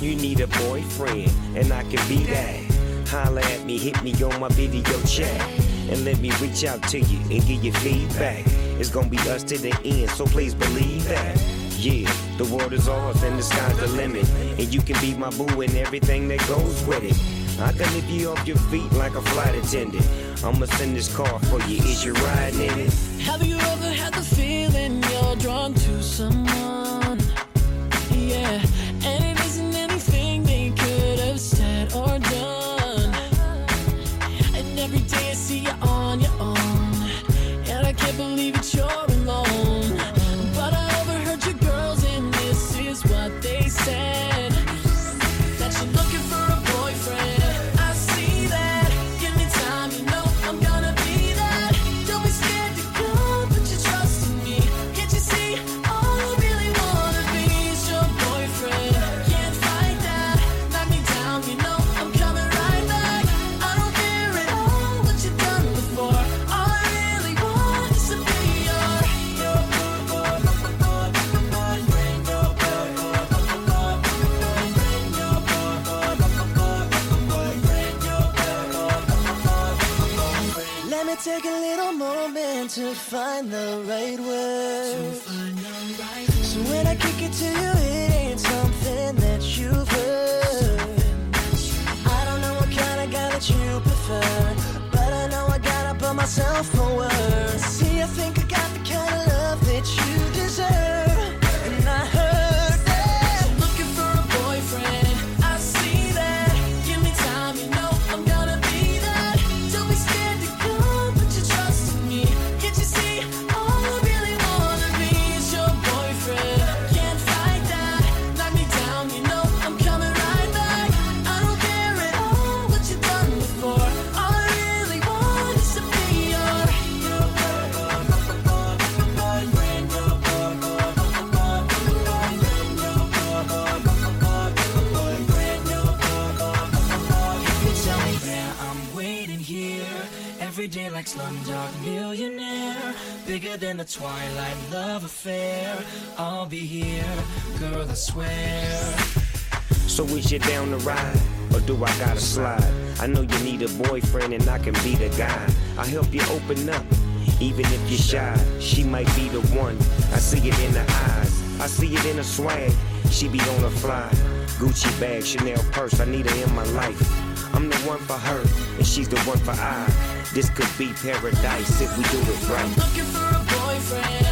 You need a boyfriend, and I can be that. Holla at me, hit me on my video chat, and let me reach out to you and give you feedback. It's gonna be us to the end, so please believe that. Yeah, the world is ours and the sky's the limit. And you can be my boo and everything that goes with it. I can lift you off your feet like a flight attendant. I'ma send this car for you. Is you riding in it? Have you ever had the feeling you're drawn Let me take a little moment to find the right word. So when I kick it to you, it ain't something that you've heard. I don't know what kind of guy that you prefer, but I know I gotta put myself forward. Every day like Slumdog Millionaire. Bigger than the Twilight love affair. I'll be here, girl, I swear. So is you down to ride? Or do I gotta slide? I know you need a boyfriend and I can be the guy. I help you open up, even if you're shy. She might be the one. I see it in her eyes. I see it in her swag. She be on the fly. Gucci bag, Chanel purse. I need her in my life. I'm the one for her, and she's the one for I. This could be paradise if we do it right. Looking for a boyfriend.